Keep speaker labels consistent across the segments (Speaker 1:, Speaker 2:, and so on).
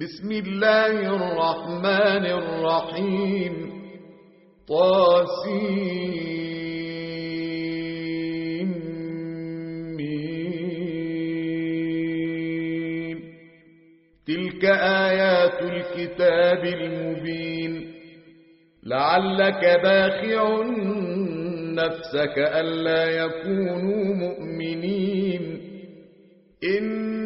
Speaker 1: بسم الله الرحمن الرحيم. طاسين. تلك آيات الكتاب المبين. لعلك باخع نفسك ألا يكونوا مؤمنين. إن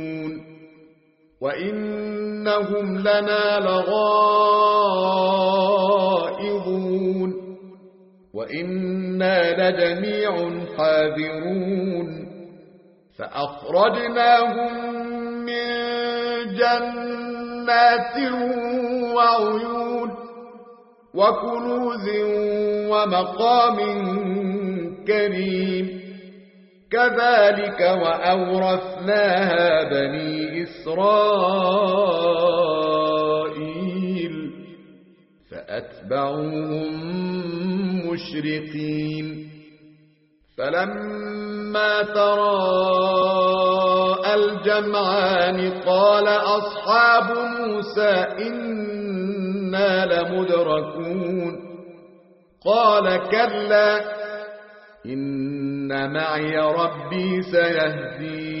Speaker 1: وإنهم لنا لغائظون وإنا لجميع حاذرون فأخرجناهم من جنات وعيون وكنوز ومقام كريم كذلك وأورثناها بني إسرائيل فأتبعوهم مشرقين فلما تراءى الجمعان قال أصحاب موسى إنا لمدركون قال كلا إن معي ربي سيهدين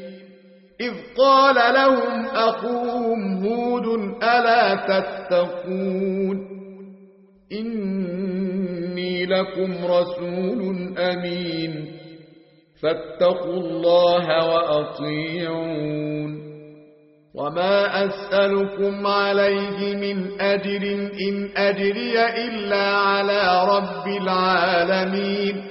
Speaker 1: إذ قال لهم أخوهم هود ألا تتقون إني لكم رسول أمين فاتقوا الله وأطيعون وما أسألكم عليه من أجر إن أجري إلا على رب العالمين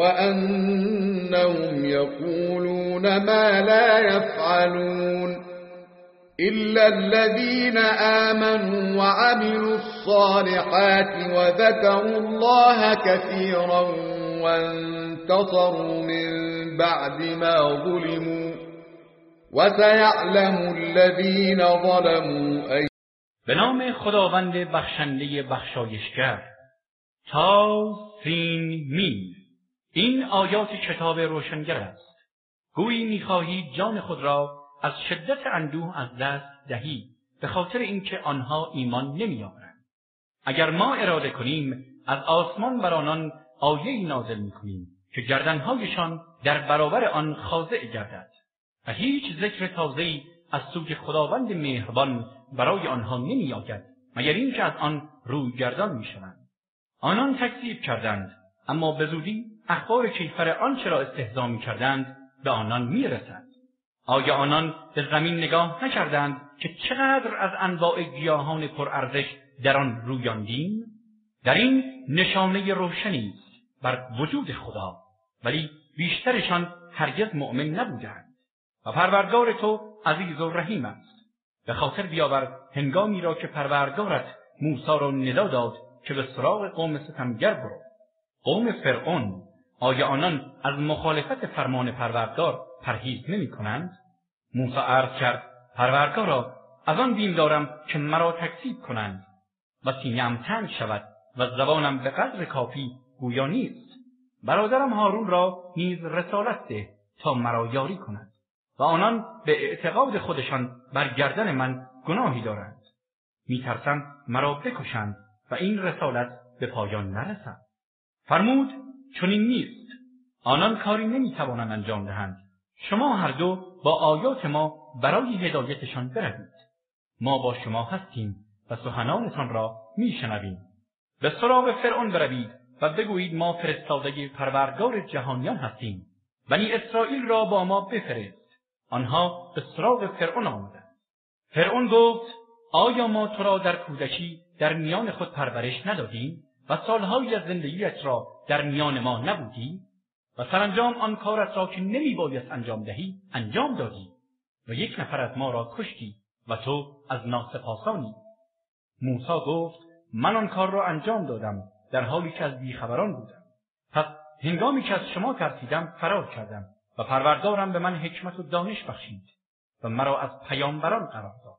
Speaker 1: وأنهم يقولون ما لا يفعلون إلا الذين آمنوا وعملوا الصالحات وذكروا الله كثيرا وانتصروا من بعد ما ظلموا وسيعلم الذين ظلموا أي
Speaker 2: به نام خداوند بخشنده بخشایشگر طا سين ميم. این آیات کتاب روشنگر است. گویی می‌خواهی جان خود را از شدت اندوه از دست دهی به خاطر اینکه آنها ایمان نمیآورند. اگر ما اراده کنیم از آسمان بر آنان آیه نازل می‌کنیم که گردنهایشان در برابر آن خاضع گردد و هیچ ذکر تازه‌ای از سوی خداوند مهربان برای آنها نمیآید مگر اینکه از آن روی گردان می‌شوند. آنان تکذیب کردند اما به زودی اخبار کیفر آنچه را استهزا می‌کردند به آنان می‌رسد. آیا آنان به زمین نگاه نکردند که چقدر از انواع گیاهان پرارزش در آن رویاندیم؟ در این نشانه روشنی است بر وجود خدا ولی بیشترشان هرگز مؤمن نبودند. و پروردگار تو عزیز و رحیم است. به خاطر بیاور هنگامی را که پروردگارت موسی را ندا داد که به سراغ قوم ستمگر برو. قوم فرعون آیا آنان از مخالفت فرمان پروردگار پرهیز نمی کنند؟ موسی عرض کرد پروردگارا از آن بیم دارم که مرا تکذیب کنند و سینهام تنگ شود و زبانم به قدر کافی گویا نیست. برادرم هارون را نیز رسالت ده تا مرا یاری کند و آنان به اعتقاد خودشان بر گردن من گناهی دارند. میترسم مرا بکشند و این رسالت به پایان نرسد. فرمود چنین نیست. آنان کاری نمی‌توانند انجام دهند. شما هر دو با آیات ما برای هدایتشان بروید. ما با شما هستیم و سخنانتان را میشنویم. به سراغ فرعون بروید و بگویید ما فرستاده پروردگار جهانیان هستیم. بنی اسرائیل را با ما بفرست. آنها به سراغ فرعون آمدند. فرعون گفت آیا ما تو را در کودکی در میان خود پرورش ندادیم و سالهایی از زندگیت را در میان ما نبودی و سرانجام آن کارت را که نمی بایست انجام دهی انجام دادی و یک نفر از ما را کشتی و تو از ناسپاسانی. موسی گفت من آن کار را انجام دادم در حالی که از بیخبران بودم. پس هنگامی که از شما ترسیدم فرار کردم و پروردگارم به من حکمت و دانش بخشید و مرا از پیامبران قرار داد.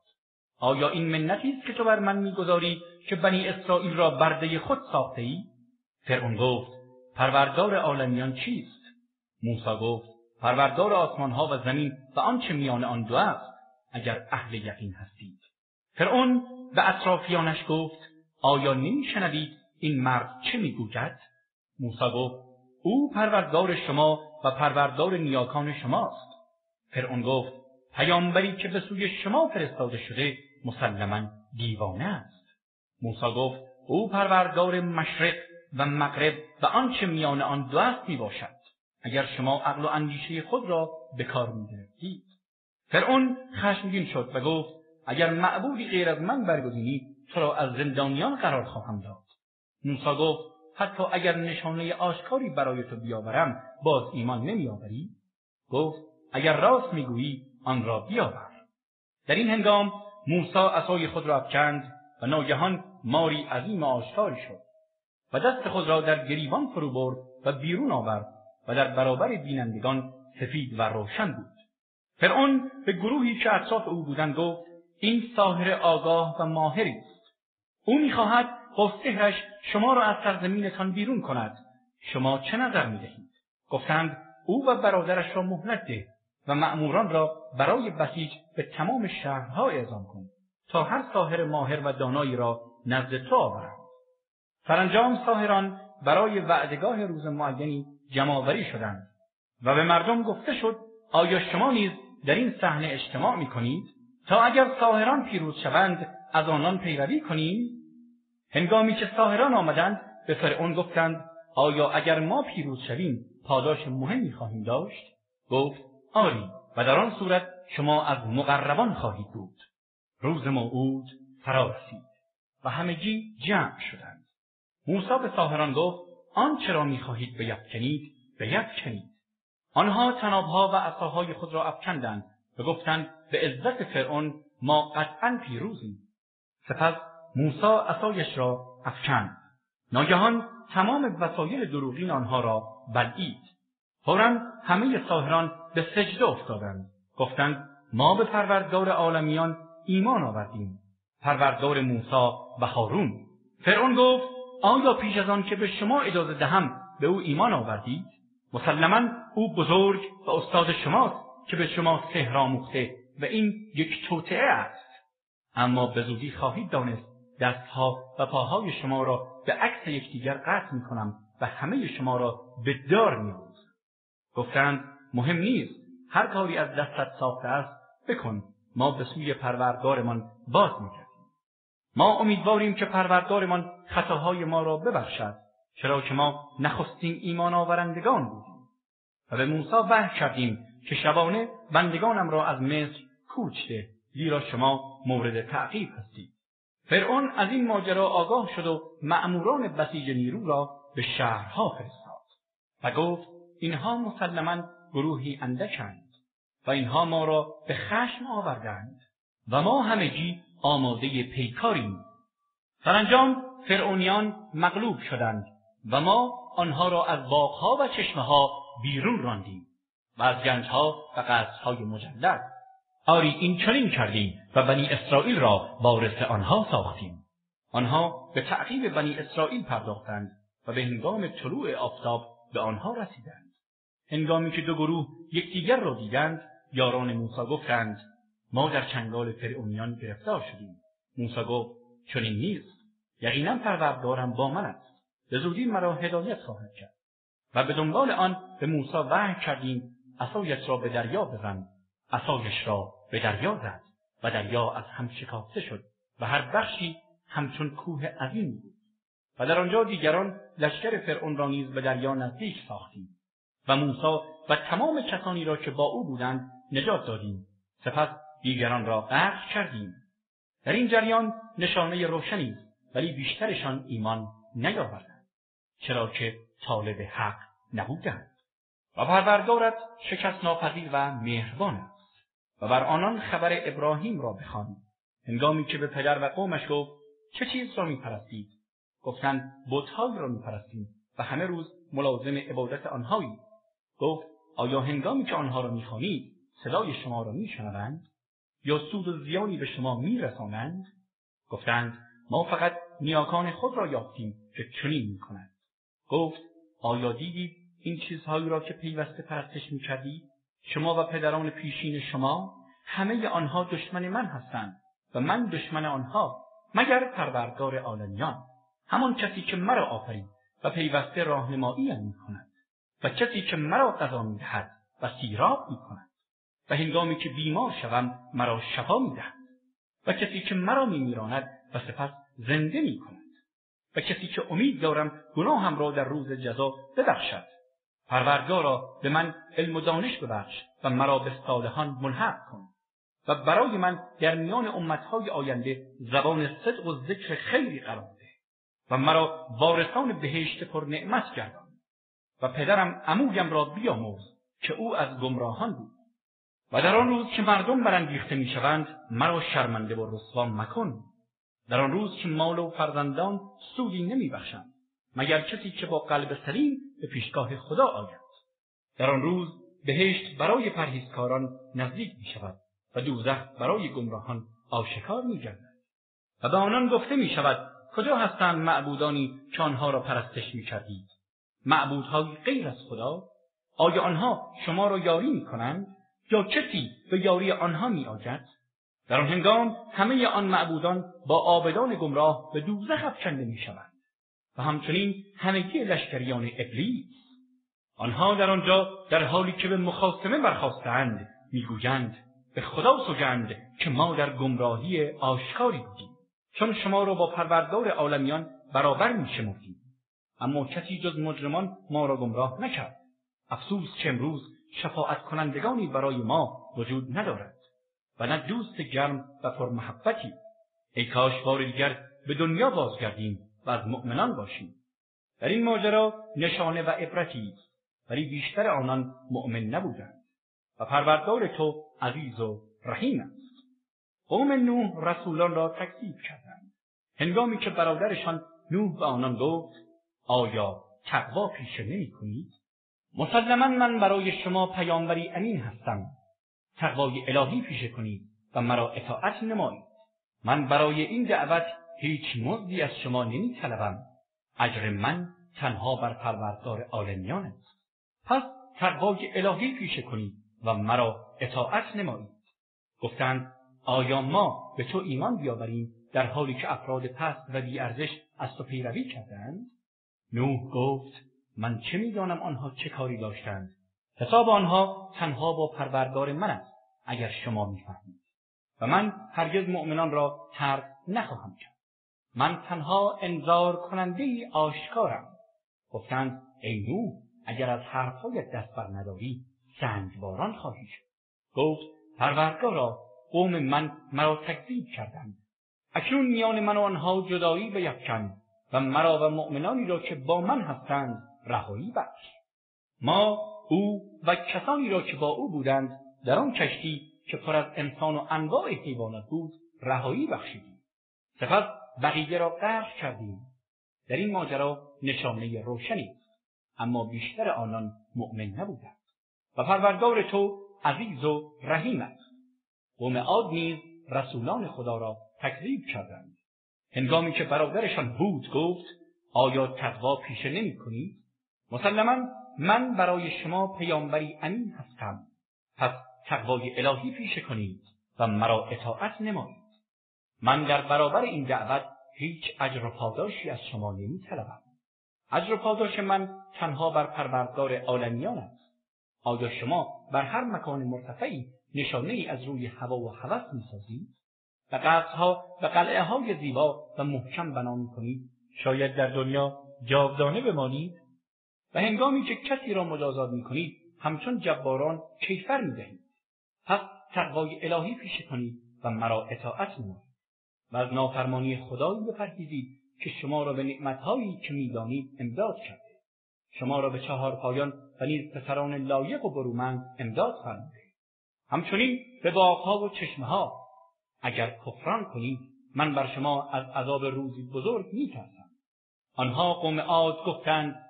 Speaker 2: آیا این منتی است که تو بر من می‌گذاری که بنی اسرائیل را برده خود ساخته؟ فرعون گفت پروردگار عالمیان چیست؟ موسی گفت پروردگار آسمانها و زمین و آنچه میان آن دو است اگر اهل یقین هستید. فرعون به اطرافیانش گفت آیا نمیشنوید این مرد چه می‌گوید؟ موسی گفت او پروردگار شما و پروردگار نیاکان شماست. فرعون گفت پیامبری که به سوی شما فرستاده شده مسلما دیوانه است. موسی گفت او پروردگار مشرق و مغرب و آنچه میان آن دو است می باشد اگر شما عقل و اندیشه خود را به کار می فرعون خشمگین شد و گفت اگر معبودی غیر از من برگزینی تو را از زندانیان قرار خواهم داد. موسی گفت حتی اگر نشانه آشکاری برای تو بیاورم باز ایمان نمیآوری؟ گفت اگر راست می‌گویی آن را بیاور. در این هنگام موسی عصای خود را افکند و ناگهان مار عظیم و آشکاری شد. و دست خود را در گریبان فرو برد و بیرون آورد و در برابر بینندگان سفید و روشن بود. فرعون به گروهی که اطراف او بودند گفت این ساحر آگاه و ماهری است. او می‌خواهد با سحرش شما را از سرزمینتان بیرون کند. شما چه نظر می‌دهید؟ گفتند او و برادرش را مهلت ده و مأموران را برای بسیج به تمام شهرها اعزام کن تا هر ساحر ماهر و دانایی را نزد تو آورند سرانجام ساحران برای وعدگاه روز معینی جمعآوری شدند و به مردم گفته شد آیا شما نیز در این صحنه اجتماع می کنید تا اگر ساحران پیروز شوند از آنان پیروی کنیم؟ هنگامی که ساحران آمدند به فرعون گفتند آیا اگر ما پیروز شویم پاداش مهمی خواهیم داشت؟ گفت آری و در آن صورت شما از مقربان خواهید بود. روز موعود فرا رسید و همگی جمع شدند. موسی به ساحران گفت آنچه را می‌خواهید بیفکنید بیفکنید. آنها طنابها و عصاهای خود را افکندند و گفتند به عزت فرعون ما قطعا پیروزیم. سپس موسی عصایش را افکند. ناگهان تمام وسایل دروغین آنها را بلعید. فورا همه ساحران به سجده افتادند. گفتند ما به پروردگار عالمیان ایمان آوردیم. پروردگار موسی و هارون. فرعون گفت آیا پیش از آن که به شما اجازه دهم به او ایمان آوردید مسلما او بزرگ و استاد شماست که به شما سحر آموخته و این یک توطئه است. اما به زودی خواهید دانست دستها و پاهای شما را به عکس یکدیگر قطع می‌کنم و همه شما را به دار میآویزم گفتند مهم نیست. هر کاری از دستت ساخته است بکن. ما به سوی پروردگارمان باز می‌گردیم. ما امیدواریم که پروردگارمان خطاهای ما را ببخشد چرا که ما نخستین ایمان آورندگان بودیم. و به موسی وحی کردیم که شبانه بندگانم را از مصر کوچ ده زیرا شما مورد تعقیب هستید. فرعون از این ماجرا آگاه شد و مأموران بسیج نیرو را به شهرها فرستاد. و گفت اینها مسلما گروهی اندکند و اینها ما را به خشم آوردند و ما همگی آماده پیکاریم سرانجام فرعونیان مغلوب شدند و ما آنها را از باغها و چشمه ها بیرون راندیم و از گنجها و قصرهای مجلل. آری این چنین کردیم و بنی اسرائیل را وارث آنها ساختیم. آنها به تعقیب بنی اسرائیل پرداختند و به هنگام طلوع آفتاب به آنها رسیدند. هنگامی که دو گروه یکدیگر را دیدند یاران موسی گفتند ما در چنگال فرعونیان گرفتار شدیم. موسی گفت چنین نیست. یقینا پروردگارم با من است. به زودی مرا هدایت خواهد کرد. و به دنبال آن به موسی وحی کردیم عصایش را به دریا بزن عصایش را به دریا زد و دریا از هم شکافته شد و هر بخشی همچون کوه عظیم بود. و در آنجا دیگران لشکر فرعون را نیز به دریا نزدیک ساختیم. و موسی و تمام کسانی را که با او بودند نجات دادیم. سپس دیگران را غرق کردیم. در این جریان نشانه روشنی ولی بیشترشان ایمان نیاوردند. چرا که طالب حق نبودند. و پروردگارت شکست ناپذیر و مهربان است. و بر آنان خبر ابراهیم را بخوان. هنگامی که به پدر و قومش گفت چه چیز را میپرستید؟ گفتند بتهایی را میپرستیم و همه روز ملازم عبادت آنهاییم. گفت آیا هنگامی که آنها را می‌خوانید صدای شما را میشنوند؟ یا سود و زیانی به شما میرسانند؟ گفتند ما فقط نیاکان خود را یافتیم که چنین می‌کنند گفت آیا دیدید این چیزهایی را که پیوسته پرستش می‌کردید شما و پدران پیشین شما همه آنها دشمن من هستند و من دشمن آنها مگر پروردگار عالمیان. همان کسی که مرا آفرید و پیوسته راهنماییم می کند و کسی که مرا غذا می‌دهد و سیراب می کند و هنگامی که بیمار شوم مرا شفا می‌دهد و کسی که مرا میمیراند و سپس زنده می کند و کسی که امید دارم گناهم را در روز جزا ببخشد. پروردگارا به من علم و دانش ببخش و مرا به صالحان ملحق کن و برای من در میان امتهای آینده زبان صدق و ذکر خیری قرار ده و مرا از وارثان بهشت پر نعمت گردان و پدرم عمویم را بیامرز که او از گمراهان بود. و در آن روز که مردم برانگیخته می‌شوند مرا شرمنده و رسوا مکن در آن روز که مال و فرزندان سودی نمیبخشند مگر کسی که با قلب سلیم به پیشگاه خدا آید در آن روز بهشت برای پرهیزکاران نزدیک می شود و دوزخ برای گمراهان آشکار می گردد. و به آنان گفته می شود کجا هستند معبودانی که آنها را پرستش می کردید؟ معبودهای غیر از خدا؟ آیا آنها شما را یاری می کنند؟ یا کسی به یاری آنها می؟ در آن هنگام همه آن معبودان با عابدان گمراه به دوزخ افکنده می شوند. و همچنین همگی لشکریان ابلیس آنها در آنجا در حالی که به مخاصمه برخاستند می‌گویند به خدا سوگند که ما در گمراهی آشکاری بودیم چون شما را با پروردگار عالمیان برابر میشمردیم اما کسی جز مجرمان ما را گمراه نکرد افسوس که امروز شفاعت کنندگانی برای ما وجود ندارد و نه دوست گرم و پرمحبتی ای کاش بار دیگر به دنیا بازگردیم و از مؤمنان باشیم. در این ماجرا نشانه و عبرتی است. ولی بیشتر آنان مؤمن نبودند و پروردگار تو عزیز و رحیم است. قوم نوح رسولان را تکذیب کردند. هنگامی که برادرشان نوح به آنان گفت آیا تقوا پیشه نمی کنید؟ مسلما من برای شما پیامبری امین هستم تقوای الهی پیشه کنید و مرا اطاعت نمایید من برای این دعوت هیچ مزدی از شما نمی طلبم. اجر من تنها بر پروردگار عالمیان است. پس تقوای الهی پیشه کنید و مرا اطاعت نمایید. گفتند آیا ما به تو ایمان بیاوریم در حالی که افراد پست و بیارزش از تو پیروی کردند؟ نوح گفت من چه می‌دانم آنها چه کاری داشتند؟ حساب آنها تنها با پروردگار من است اگر شما می‌فهمید و من هرگز مؤمنان را ترک نخواهم کرد. من تنها انذار کننده ای آشکارم گفتند ای نوح اگر از حرفهایت دست بر نداری سنگباران خواهی شد گفت پروردگارا قوم من مرا تکذیب کردند اکنون میان من و آنها جدایی بیفکن و مرا و مؤمنانی را که با من هستند رهایی بخش. ما او و کسانی را که با او بودند در آن کشتی که پر از انسان و انواع حیوانات بود رهایی بخشیدیم. سپس بقیه را غرق کردیم. در این ماجرا نشانه روشنی اما بیشتر آنان مؤمن نبودند. و پروردگار تو عزیز و رحیم است. قوم عاد نیز رسولان خدا را تکذیب کردند. هنگامی که برادرشان هود گفت آیا تقوا پیشه نمی کنید؟ مسلما من برای شما پیامبری امین هستم پس تقوای الهی پیشه کنید و مرا اطاعت نمایید من در برابر این دعوت هیچ اجر و پاداشی از شما نمی طلبم. اجر و پاداش من تنها بر پروردگار عالمیان است. آیا شما بر هر مکان مرتفعی نشانه ای از روی هوا و هوس می سازید؟ و قصرها و قلعه های زیبا و محکم بنا می کنید؟ شاید در دنیا جاودانه بمانید؟ و هنگامی که کسی را مجازات می‌کنید همچون جباران کیفر می‌دهید. پس تقوای الهی پیشه کنید و مرا اطاعت نمایید. و از نافرمانی خدایی بپرهیزید که شما را به نعمتهایی که می‌دانید امداد کرده. شما را به چهار پایان و نیز پسران لایق و برومند امداد فرموده. همچنین به باغها و چشمه‌ها اگر کفران کنید من بر شما از عذاب روزی بزرگ میترسم. آنها قوم عاد گفتند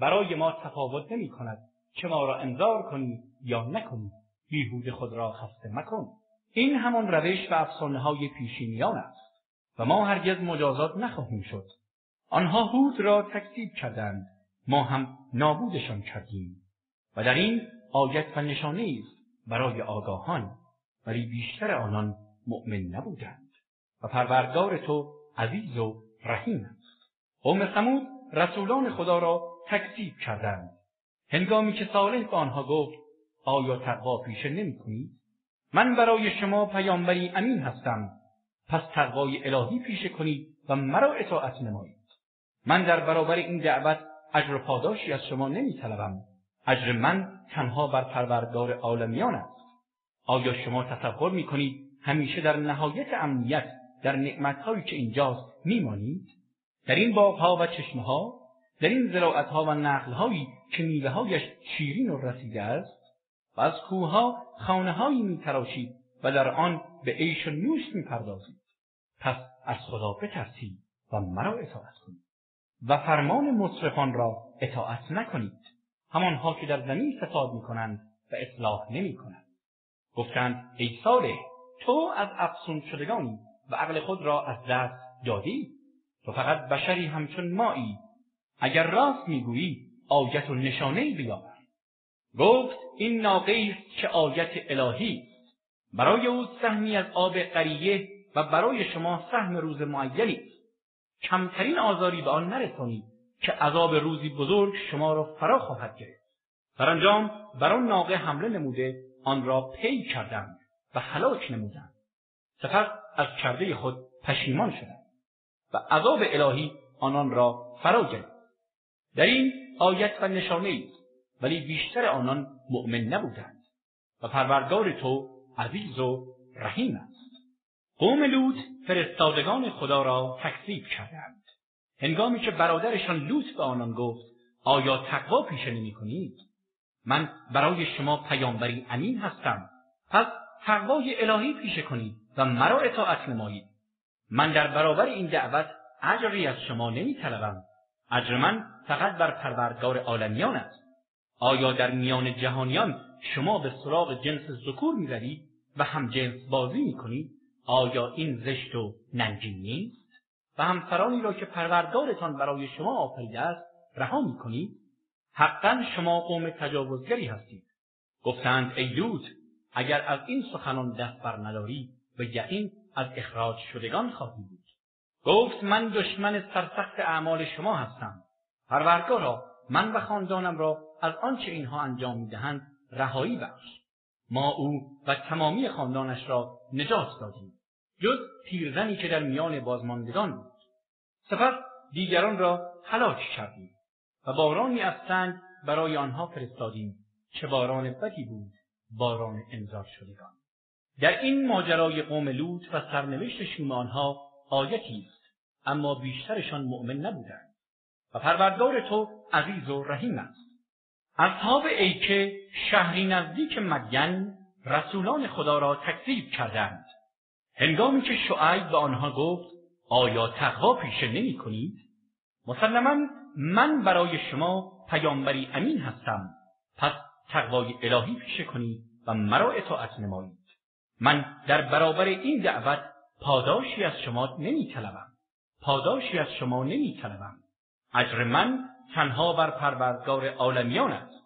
Speaker 2: برای ما تفاوت نمی کند چه ما را انذار کنی یا نکنی. بیهوده خود را خسته مکن. این همان روش و افسانه های پیشینیان است و ما هرگز مجازات نخواهیم شد. آنها هود را تکذیب کردند. ما هم نابودشان کردیم. و در این آیت و نشانه است برای آگاهان. ولی بیشتر آنان مؤمن نبودند. و پروردگار تو عزیز و رحیم است. قوم ثمود رسولان خدا را تکذیب کردند هنگامی که صالح به آنها گفت آیا تقوا پیشه نمی کنید؟ من برای شما پیامبری امین هستم پس تقوای الهی پیشه کنید و مرا اطاعت نمایید من در برابر این دعوت اجر پاداشی از شما نمی طلبم. اجر من تنها بر پروردگار عالمیان است. آیا شما تصور می کنید همیشه در نهایت امنیت در نعمتهایی که اینجاست میمانید؟ در این باغها و چشمه‌ها در این زراعتها و نخلهایی که میوههایش شیرین و رسیده است و از کوهها خانههایی میتراشید و در آن به عیش و نوش می‌پردازید. پس از خدا بترسید و مرا اطاعت کنید و فرمان مسرفان را اطاعت نکنید. همانها که در زمین فساد می‌کنند و اصلاح نمی‌کنند. گفتند ای صالح تو از افسون شدگانی و عقل خود را از دست دادی. تو فقط بشری همچون مایی اگر راست می‌گویی آیت و نشانهای بیاور. گفت این ناقه است که آیت الهی برای او سهمی از آب قریه و برای شما سهم روز معینی است. کمترین آزاری به آن نرسانید که عذاب روزی بزرگ شما را فرا خواهد گرفت. سرانجام بر آن ناقه حمله نموده آن را پی کردند و هلاک نمودند. سپس از کرده خود پشیمان شدند و عذاب الهی آنان را فرا گرفت. در این آیت و نشانه ای ولی بیشتر آنان مؤمن نبودند و پروردگار تو عزیز و رحیم است. قوم لوط فرستادگان خدا را تکذیب کردند. هنگامی که برادرشان لوط به آنان گفت آیا تقوا پیشه نمی کنید؟ من برای شما پیامبری امین هستم. پس تقوای الهی پیشه کنید و مرا اطاعت نمایید. من در برابر این دعوت اجری از شما نمی طلبم. اجر من فقط بر پروردگار عالمیان است آیا در میان جهانیان شما به سراغ جنس ذکور می‌روید و هم جنس بازی می‌کنید آیا این زشت و ننگین نیست و همسرانی را که پروردگارتان برای شما آفریده است رها می‌کنید حقا شما قوم تجاوزگری هستید گفتند ای لوط اگر از این سخنان دست بر نداری به یقین از اخراج شدگان خواهی گفت من دشمن سرسخت اعمال شما هستم. پروردگارا من و خاندانم را از آنچه اینها انجام می‌دهند رهایی بخش. ما او و تمامی خاندانش را نجات دادیم. جز پیرزنی که در میان بازماندگان بود. سپس دیگران را هلاک کردیم و بارانی از سنگ برای آنها فرستادیم چه باران بدی بود باران انذار شدگان. در این ماجرای قوم لوط و سرنوشت شوم آنها آیتی است. اما بیشترشان مؤمن نبودند. و پروردگار تو عزیز و رحیم است. اصحاب ایکه شهری نزدیک مدین رسولان خدا را تکذیب کردند. هنگامی که شعیب به آنها گفت آیا تقوا پیشه نمی کنید؟ مسلما من برای شما پیامبری امین هستم. پس تقوای الهی پیشه کنید و مرا اطاعت نمایید. من در برابر این دعوت پاداشی از شما نمی طلبم. پاداشی از شما نمی طلبم. اجر من تنها بر پروردگار عالمیان است.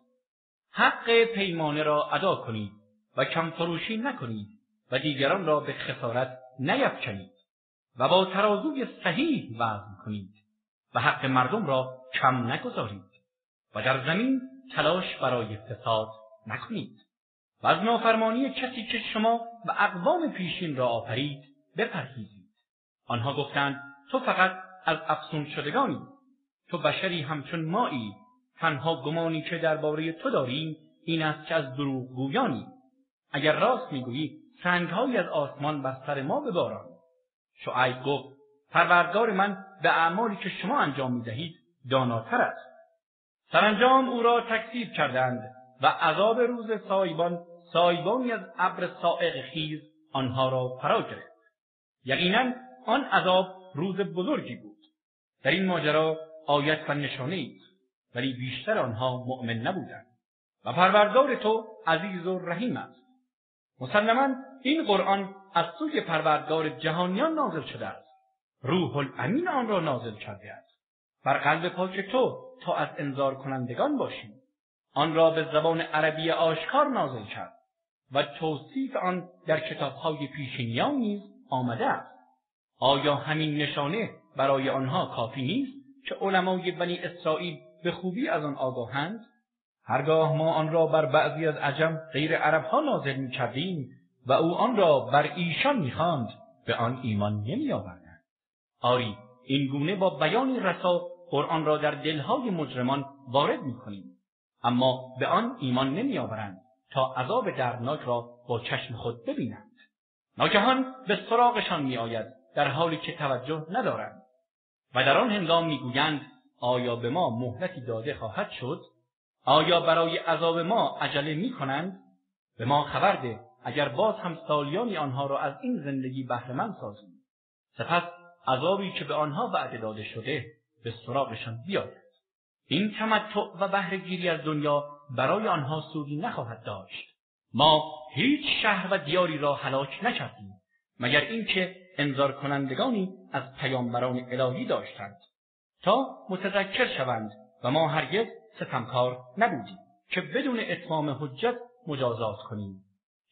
Speaker 2: حق پیمانه را ادا کنید و کم فروشی نکنید و دیگران را به خسارت نیفکنید و با ترازوی صحیح وزن کنید و حق مردم را کم نگذارید و در زمین تلاش برای فساد نکنید و از نافرمانی کسی که شما و اقوام پیشین را آفرید بپرهیزید آنها گفتند تو فقط از افسون شدگانی. تو بشری همچون مایی. تنها گمانی که درباره تو داریم این است که از دروغگویانی اگر راست می‌گویی سنگهایی از آسمان بر سر ما بباران. شعیب گفت پروردگار من به اعمالی که شما انجام می‌دهید داناتر است. سرانجام او را تکذیب کردند و عذاب روز سایبان سایبانی از ابر صاعقه خیز آنها را فرا گرفت. یقینا آن عذاب روز بزرگی بود. در این ماجرا آیت و نشانه ای ولی بیشتر آنها مؤمن نبودند. و پروردگار تو عزیز و رحیم است. مسلما این قرآن از سوی پروردگار جهانیان نازل شده است. روح الامین آن را نازل کرده است. بر قلب پاک تو تا از انذار کنندگان باشی. آن را به زبان عربی آشکار نازل کرد. و توصیف آن در کتابهای پیشینیان نیز آمده است. آیا همین نشانه برای آنها کافی نیست که علمای بنی اسرائیل به خوبی از آن آگاهند هرگاه ما آن را بر بعضی از عجم غیر عربها نازل می کردیم و او آن را بر ایشان می‌خواند به آن ایمان نمی آوردند. آری این گونه با بیانی رسا قرآن را در دلهای مجرمان وارد می کنیم. اما به آن ایمان نمی آورند تا عذاب دردناک را با چشم خود ببینند. ناگهان به سراغشان می آید در حالی که توجه ندارند. و در آن هنگام می‌گویند آیا به ما مهلتی داده خواهد شد؟ آیا برای عذاب ما عجله می کنند؟ به ما خبر ده اگر باز هم سالیانی آنها را از این زندگی بهره‌مند سازیم. سپس عذابی که به آنها وعده داده شده به سراغشان بیاید. این تمتع و بهره‌گیری از دنیا برای آنها سودی نخواهد داشت. ما هیچ شهر و دیاری را هلاک نکردیم مگر اینکه انذار کنندگانی از پیامبران الهی داشتند تا متذکر شوند و ما هرگز ستمکار نبودیم که بدون اتمام حجت مجازات کنیم.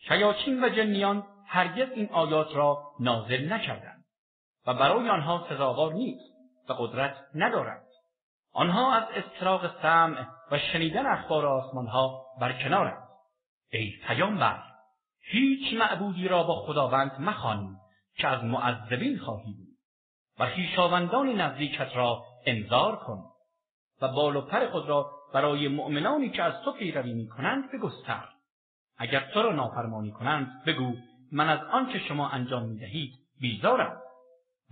Speaker 2: شیاطین و جنیان هرگز این آیات را نازل نکردند و برای آنها سزاوار نیست و قدرت ندارند. آنها از استراق سمع و شنیدن اخبار آسمانها برکنارند. ای پیامبر هیچ معبودی را با خداوند مخوان که از معذبین خواهی بود. و خویشاوندان نزدیکت را انذار کن و بال و پر خود را برای مؤمنانی که از تو پیروی می‌کنند بگستر. اگر تو را نافرمانی کنند بگو من از آنچه شما انجام می‌دهید بیزارم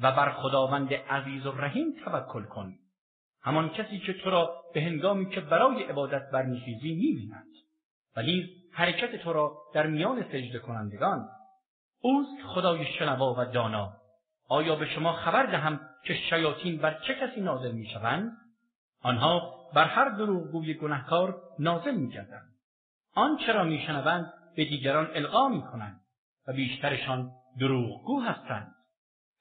Speaker 2: و بر خداوند عزیز و رحیم توکل کن. همان کسی که تو را به هنگامی که برای عبادت برمیخیزی می‌بیند. و نیز حرکت تو را در میان سجده کنندگان اوست خدای شنوا و دانا. آیا به شما خبر دهم که شیاطین بر چه کسی نازل می‌شوند؟ آنها بر هر دروغگوی گنهکار نازل میگردند آنچه را میشنوند به دیگران القا می‌کنند و بیشترشان دروغگو هستند.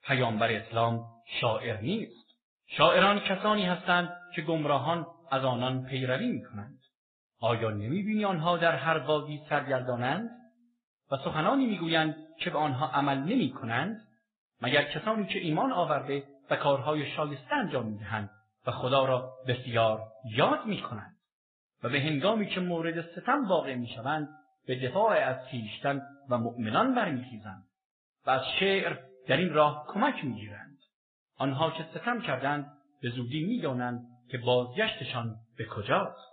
Speaker 2: پیامبر اسلام شاعر نیست. شاعران کسانی هستند که گمراهان از آنان پیروی می‌کنند. آیا نمی‌بینی آنها در هر وادی سرگردانند؟ و سخنانی می‌گویند که به آنها عمل نمی کنند مگر کسانی که ایمان آورده و کارهای شایسته انجام می‌دهند و خدا را بسیار یاد می کنند و به هنگامی که مورد ستم واقع می شوند به دفاع از خویشتن و مؤمنان برمیخیزند و از شعر در این راه کمک می‌گیرند. آنها که ستم کردند به زودی می‌دانند که بازگشتشان به کجاست.